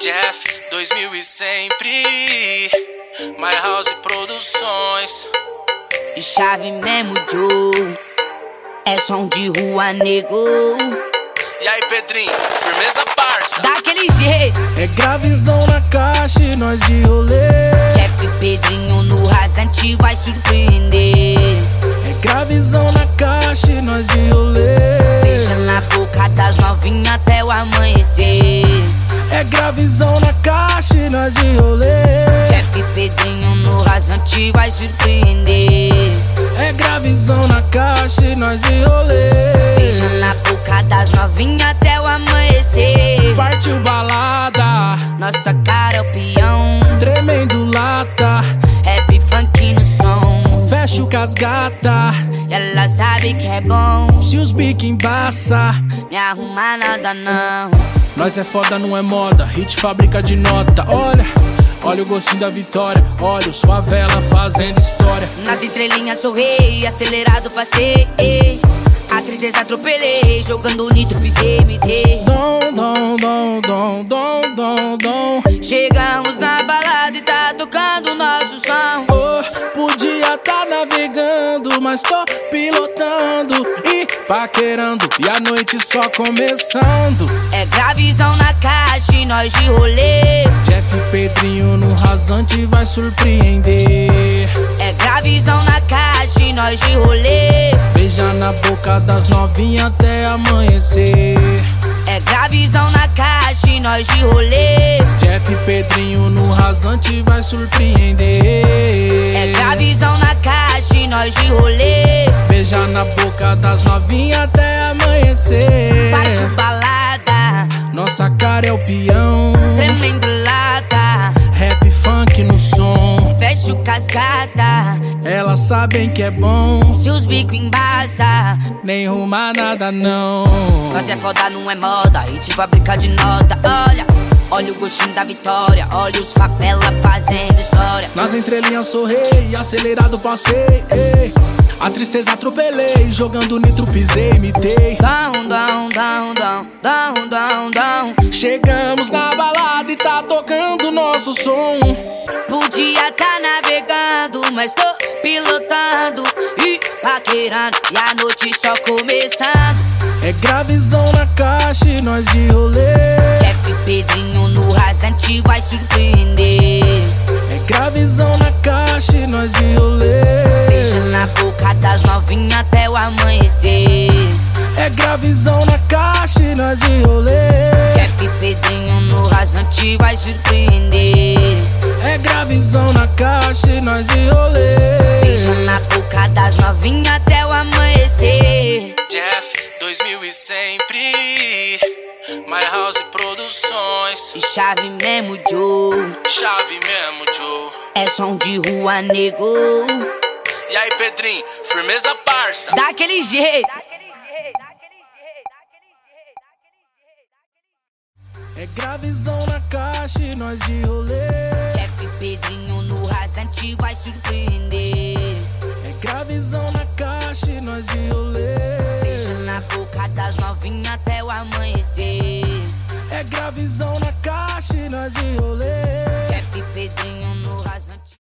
Jeff 2000 e sempre. My House Produções. E chave mesmo, Joe. É som de rua, nego. E aí, Pedrinho, firmeza parça. Daquele jeito. É gravizão na caixa e nós de rolê. Jeff e Pedrinho no rasante vai surpreender. É gravizão na caixa e nós de rolê. Beija na boca das novinhas. Gravizão na caixa e nós de rolê. Jeff e Pedrinho no rasante vai surpreender. É gravizão na caixa e nós de rolê. Beija na boca das novinhas até o amanhecer. Partiu balada, Nossa cara é o peão. tremendo lata. Rap funk no som. Fecho com as gata. E ela sabe que é bom. Se os bico embaça. Me arruma nada não. Nós é foda, não é moda. Hit fábrica de nota. Olha, olha o gostinho da vitória. Olha os favela fazendo história. Nas entrelinhas sou rei, acelerado passei. Atriz atropelei, jogando nitro pisei, me dei. Dom, dom, dom, dom, dom, dom, dom. Chegamos na balada e tá tocando nosso mas tô pilotando e paquerando. E a noite só começando. É gravizão na caixa e nós de rolê. Jeff Pedrinho no rasante vai surpreender. É gravizão na caixa e nós de rolê. Beija na boca das novinhas até amanhecer. É gravizão na caixa e nós de rolê. Jeff Pedrinho no rasante vai surpreender. É gravizão na caixa e nós de rolê. Beija na boca das novinhas até amanhecer. Partiu balada, Nossa cara é o peão. tremendo lata. Rap funk no som. Fecha o cascata. Elas sabem que é bom. Se os bico embaça. Nem rumar nada não. Nós é foda, não é moda. E te fabrica de nota. Olha, olha o gostinho da vitória. Olha os favela fazendo história. Nas entrelinhas sou rei, acelerado passei. ei. A tristeza atropelei, jogando nitro pisei, imitei. Down, down, down, down, down, down, down. Chegamos na balada e tá tocando nosso som. Podia tá navegando, mas tô pilotando e paquerando. E a noite só começando. É gravizão na caixa e nós de rolê. Jeff e Pedrinho no rasante vai surpreender. É gravizão na caixa e nós de rolê. Beija na boca das novinhas até o amanhecer. É gravizão na caixa e nós de rolê. Jeff e Pedrinho no rasante vai surpreender. É gravizão na caixa e nós de rolê. Beija na boca das novinhas até o amanhecer. Jeff 2000 e sempre. My House Produções. E chave mesmo, Joe. Chave mesmo, Joe. É som de rua, nego. E aí, Pedrinho, firmeza parça. Daquele jeito. É gravizão na caixa e nós de rolê. Jeff e Pedrinho no rasante vai surpreender. É gravizão na caixa e nós de rolê. Das novinhas até o amanhecer. É gravizão na caixa e nós de rolê. Jeff Pedrinho no rasante.